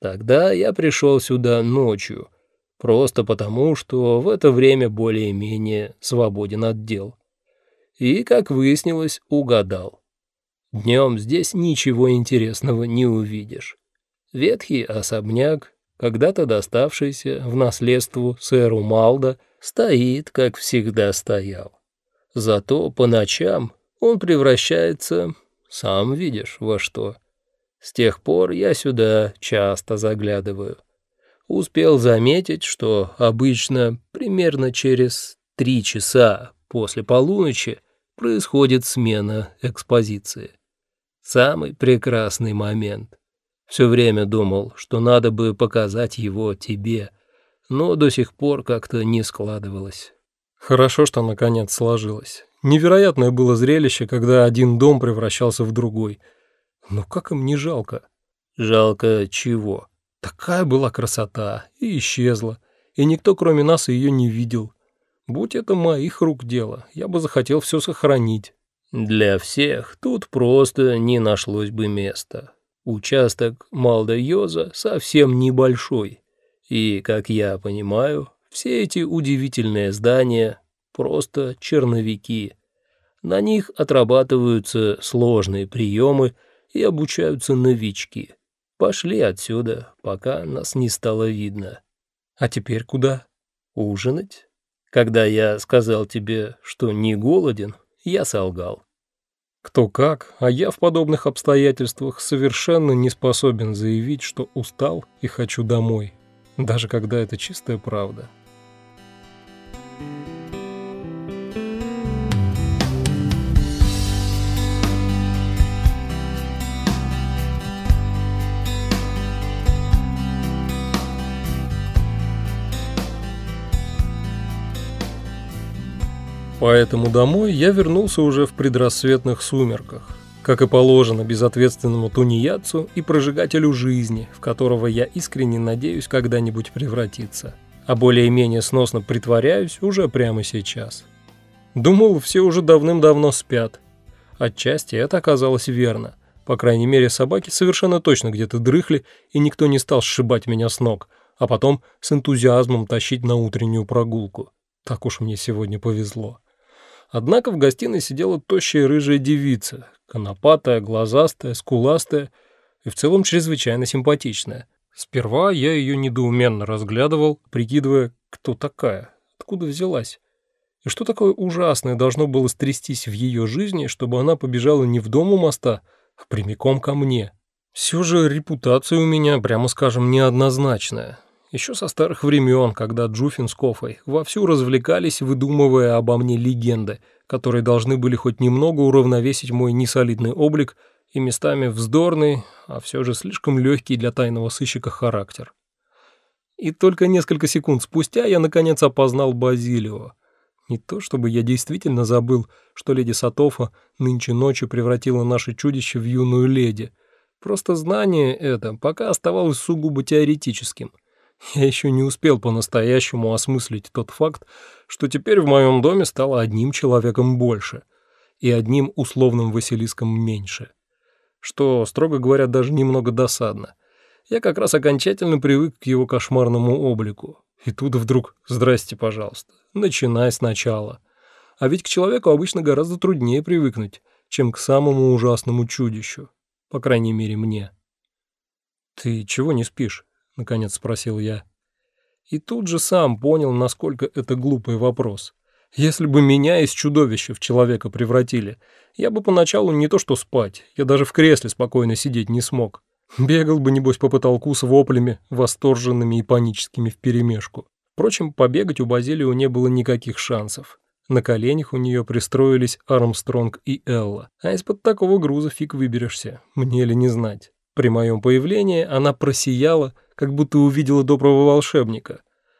Тогда я пришел сюда ночью, просто потому, что в это время более-менее свободен от дел. И, как выяснилось, угадал. Днем здесь ничего интересного не увидишь. Ветхий особняк, когда-то доставшийся в наследство сэру Малда, стоит, как всегда стоял. Зато по ночам он превращается, сам видишь, во что. С тех пор я сюда часто заглядываю. Успел заметить, что обычно примерно через три часа после полуночи происходит смена экспозиции. Самый прекрасный момент. Все время думал, что надо бы показать его тебе, но до сих пор как-то не складывалось. Хорошо, что наконец сложилось. Невероятное было зрелище, когда один дом превращался в другой. Но как им не жалко? Жалко чего? Такая была красота, и исчезла, и никто кроме нас ее не видел. Будь это моих рук дело, я бы захотел все сохранить. Для всех тут просто не нашлось бы места. Участок Малда-Йоза совсем небольшой, и, как я понимаю, все эти удивительные здания — просто черновики. На них отрабатываются сложные приемы и обучаются новички. Пошли отсюда, пока нас не стало видно. А теперь куда? Ужинать? Когда я сказал тебе, что не голоден, я солгал. Кто как, а я в подобных обстоятельствах совершенно не способен заявить, что устал и хочу домой, даже когда это чистая правда. Поэтому домой я вернулся уже в предрассветных сумерках, как и положено безответственному тунеядцу и прожигателю жизни, в которого я искренне надеюсь когда-нибудь превратиться, а более-менее сносно притворяюсь уже прямо сейчас. Думал, все уже давным-давно спят. Отчасти это оказалось верно. По крайней мере, собаки совершенно точно где-то дрыхли, и никто не стал сшибать меня с ног, а потом с энтузиазмом тащить на утреннюю прогулку. Так уж мне сегодня повезло. Однако в гостиной сидела тощая рыжая девица, конопатая, глазастая, скуластая и в целом чрезвычайно симпатичная. Сперва я ее недоуменно разглядывал, прикидывая, кто такая, откуда взялась. И что такое ужасное должно было стрястись в ее жизни, чтобы она побежала не в дом у моста, а прямиком ко мне. Все же репутация у меня, прямо скажем, неоднозначная. Еще со старых времен, когда Джуфин с Кофой вовсю развлекались, выдумывая обо мне легенды, которые должны были хоть немного уравновесить мой несолидный облик и местами вздорный, а все же слишком легкий для тайного сыщика характер. И только несколько секунд спустя я наконец опознал Базилио. Не то чтобы я действительно забыл, что леди Сатофа нынче ночью превратила наше чудище в юную леди. Просто знание это пока оставалось сугубо теоретическим — я еще не успел по-настоящему осмыслить тот факт, что теперь в моем доме стало одним человеком больше и одним условным Василиском меньше. Что, строго говоря, даже немного досадно. Я как раз окончательно привык к его кошмарному облику. И тут вдруг «здрасте, пожалуйста, начинай сначала». А ведь к человеку обычно гораздо труднее привыкнуть, чем к самому ужасному чудищу. По крайней мере, мне. «Ты чего не спишь?» Наконец спросил я. И тут же сам понял, насколько это глупый вопрос. Если бы меня из чудовища в человека превратили, я бы поначалу не то что спать, я даже в кресле спокойно сидеть не смог. Бегал бы, небось, по потолку с воплями, восторженными и паническими вперемешку. Впрочем, побегать у Базилио не было никаких шансов. На коленях у нее пристроились Армстронг и Элла. А из-под такого груза фиг выберешься, мне ли не знать. При моем появлении она просияла, как будто увидела доброго волшебника,